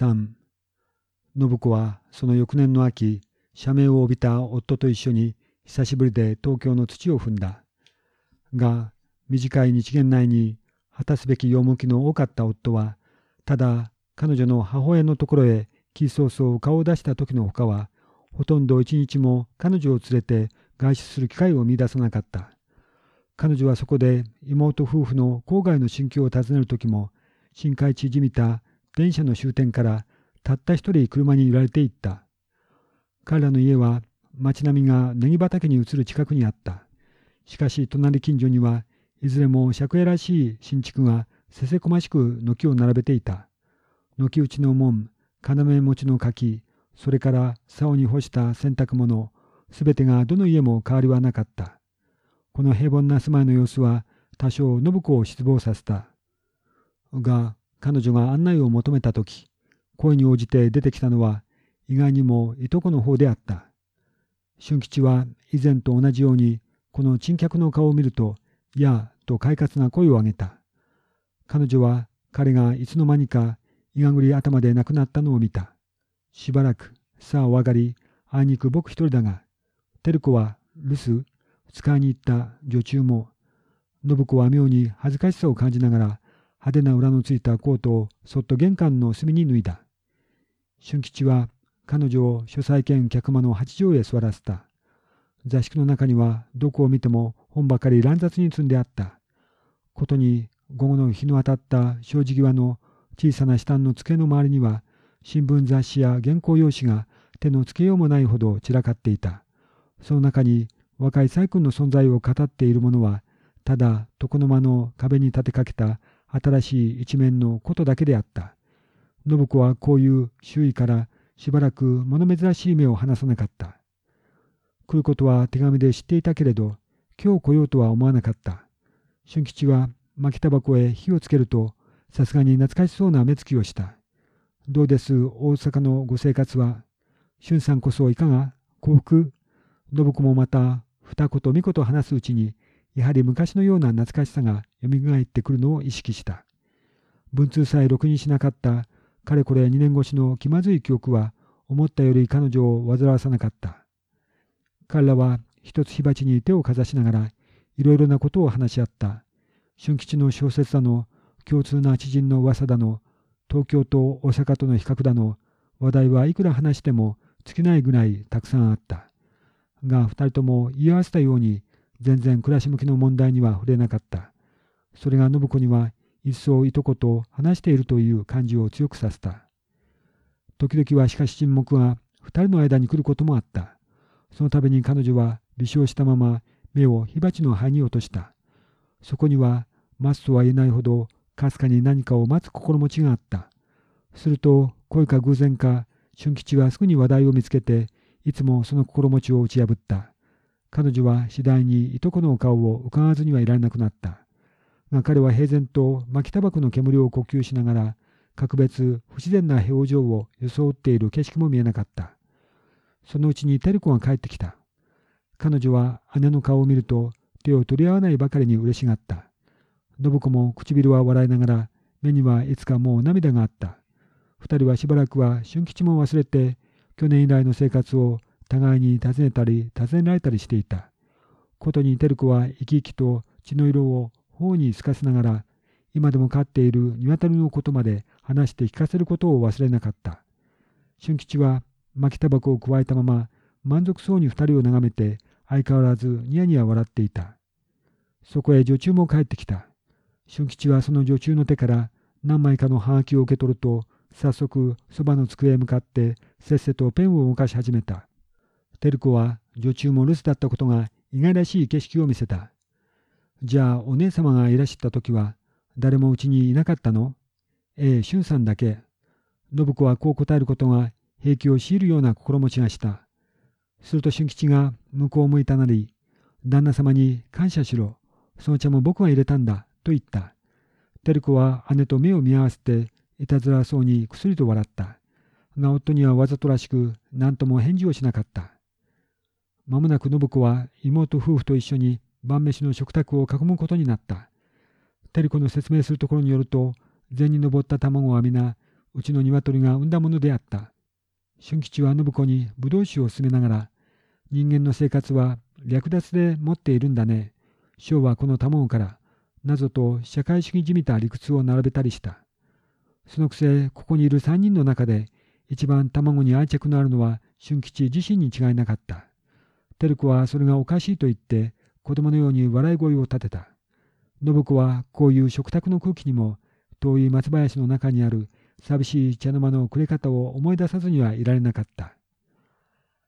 3信子はその翌年の秋社名を帯びた夫と一緒に久しぶりで東京の土を踏んだが短い日限内に果たすべき用向きの多かった夫はただ彼女の母親のところへキーソースを顔を出した時のほかはほとんど一日も彼女を連れて外出する機会を見出さなかった。彼女はそこで妹夫婦の郊外の心境を尋ねる時も新海地じみた電車の終点からたった一人車に揺られていった。彼らの家は町並みがネギ畑に移る近くにあった。しかし隣近所にはいずれも借家らしい新築がせせこましく軒を並べていた。軒打ちの門、要持ちの柿、それから竿に干した洗濯物、すべてがどの家も変わりはなかった。この平凡な住まいの様子は多少信子を失望させた。が、彼女が案内を求めたとき、声に応じて出てきたのは、意外にもいとこの方であった。俊吉は以前と同じように、この珍客の顔を見ると、やあと快活な声を上げた。彼女は彼がいつの間にかいがぐり頭で亡くなったのを見た。しばらく、さあお上がり、あいにく僕一人だが、照子は留守、使いに行った女中も、信子は妙に恥ずかしさを感じながら、派手な裏のついたコートをそっと玄関の隅に脱いだ。俊吉は彼女を書斎兼客間の八畳へ座らせた。座敷の中にはどこを見ても本ばかり乱雑に積んであった。ことに午後の日の当たった障子際の小さな下の机の周りには新聞雑誌や原稿用紙が手のつけようもないほど散らかっていた。その中に若い細君の存在を語っているものは、ただ床の間の壁に立てかけた新しい一面のことだけであった。信子はこういう周囲からしばらく物珍しい目を離さなかった。来ることは手紙で知っていたけれど、今日来ようとは思わなかった。俊吉は巻きタバコへ火をつけると、さすがに懐かしそうな目つきをした。どうです大阪のご生活は？俊さんこそいかが？幸福？信子もまた二言三言話すうちに、やはり昔のような懐かしさがよみがえってくるのを意識した。文通さえろくにしなかったかれこれ2年越しの気まずい記憶は思ったより彼女を煩わさなかった。彼らは一つ火鉢に手をかざしながらいろいろなことを話し合った。春吉の小説だの、共通な知人の噂だの、東京と大阪との比較だの、話題はいくら話しても尽きないぐらいたくさんあった。が二人とも言い合わせたように全然暮らし向きの問題には触れなかった。それが信子には一層いとこと話しているという感じを強くさせた。時々はしかし沈黙が二人の間に来ることもあった。その度に彼女は微笑したまま目を火鉢の灰に落とした。そこには待つとは言えないほどかすかに何かを待つ心持ちがあった。すると恋か偶然か俊吉はすぐに話題を見つけていつもその心持ちを打ち破った。彼女は次第にいとこのお顔を伺わずにはいられなくなった。が彼は平然と巻きタバコの煙を呼吸しながら、格別不自然な表情を装っている景色も見えなかった。そのうちに照子が帰ってきた。彼女は姉の顔を見ると手を取り合わないばかりに嬉しがった。信子も唇は笑いながら、目にはいつかもう涙があった。二人はしばらくは春吉も忘れて去年以来の生活を互いに尋ねたり尋ねられたりしていた。ことに照子は生き生きと血の色を頬に透かせながら、今でも飼っている鶏のことまで話して聞かせることを忘れなかった。俊吉は巻きタバコをくわえたまま満足そうに二人を眺めて相変わらずニヤニヤ笑っていた。そこへ女中も帰ってきた。俊吉はその女中の手から何枚かのハガキを受け取ると早速そばの机へ向かってせっせとペンを動かし始めた。照子は女中も留守だったことが意外らしい景色を見せた。じゃあお姉様がいらっしゃった時は誰もうちにいなかったの？ええ、俊さんだけ。信子はこう答えることが平気を強いるような心持ちがした。すると俊吉が向こうを向いたなり、旦那様に感謝しろ。その茶も僕が入れたんだ。と言った。照子は姉と目を見合わせていたずらそうにくすりと笑った。が夫にはわざとらしく何とも返事をしなかった。まもなく信子は妹夫婦と一緒に晩飯の食卓を囲むことになった。照子の説明するところによると、禅に登った卵は皆、うちの鶏が産んだものであった。俊吉は信子に武道酒を勧めながら、人間の生活は略奪で持っているんだね。章はこの卵から謎と社会主義じみた理屈を並べたりした。そのくせ、ここにいる三人の中で、一番卵に愛着のあるのは俊吉自身に違いなかった。照子はそれがおかしいと言って、子供のように笑い声を立てた。信子はこういう食卓の空気にも、遠い松林の中にある寂しい茶の間の暮れ方を思い出さずにはいられなかった。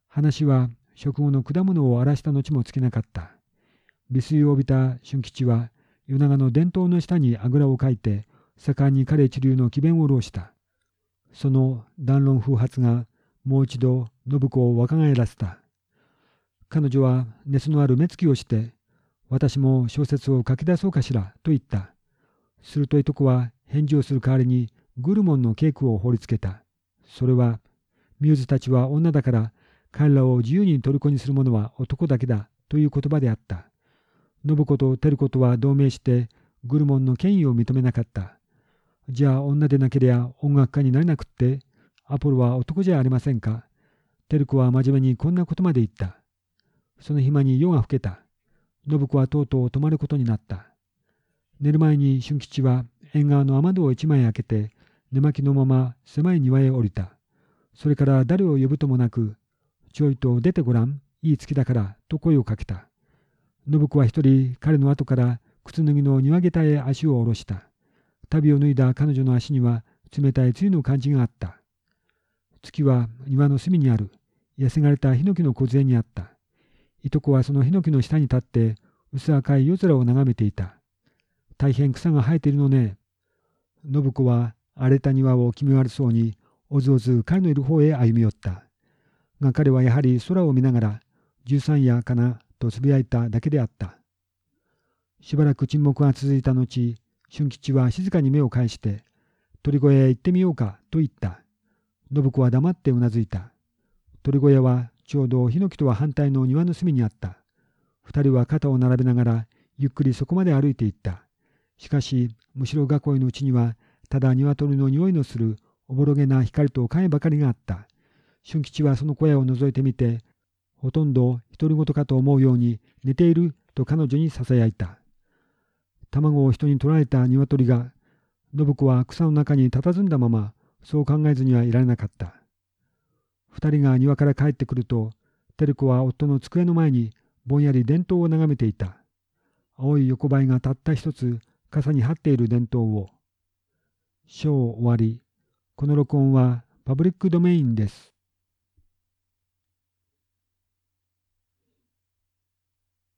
話は食後の果物を荒らした後も尽きなかった。美水を帯びた俊吉は、夜長の伝統の下にあぐらをかいて、盛んに彼一流の詭弁を浪した。その断論風発がもう一度信子を若返らせた。彼女は熱のある目つきをして、私も小説を書き出そうかしらと言った。するといとこは返事をする代わりにグルモンの稽古を放りつけた。それは、ミューズたちは女だから、彼らを自由に虜にする者は男だけだという言葉であった。信子と照子とは同盟して、グルモンの権威を認めなかった。じゃあ女でなけりゃ音楽家になれなくって、アポロは男じゃありませんか。照子は真面目にこんなことまで言った。その暇に夜が更けた。信子はとうとう泊まることになった。寝る前に俊吉は縁側の雨戸を一枚開けて、寝巻きのまま狭い庭へ降りた。それから誰を呼ぶともなく、ちょいと出てごらん、いい月だから、と声をかけた。信子は一人彼の後から靴脱ぎの庭下駄へ足を下ろした。旅を脱いだ彼女の足には冷たい梅雨の感じがあった。月は庭の隅にある、痩せがれたヒノキの梢にあった。いとこはそのヒノキの下に立って薄赤い夜空を眺めていた。大変草が生えているのね。信子は荒れた庭を気味悪そうにおずおず彼のいる方へ歩み寄った。が彼はやはり空を見ながら十三夜かなとつぶやいただけであった。しばらく沈黙が続いた後、俊吉は静かに目を返して、鳥小屋へ行ってみようかと言った。信子は黙ってうなずいた。鳥小屋はちょうどヒノキとは反対の庭の隅にあった。二人は肩を並べながら、ゆっくりそこまで歩いていった。しかし、むしろ囲いのうちには、ただ鶏の匂いのするおぼろげな光と影ばかりがあった。俊吉はその小屋を覗いてみて、ほとんど独り言かと思うように寝ていると彼女にささやいた。卵を人に取られた鶏が、信子は草の中に佇んだまま、そう考えずにはいられなかった。二人が庭から帰ってくると、照子は夫の机の前にぼんやり電灯を眺めていた。青い横ばいがたった一つ傘に張っている電灯を。章終わり。この録音はパブリックドメインです。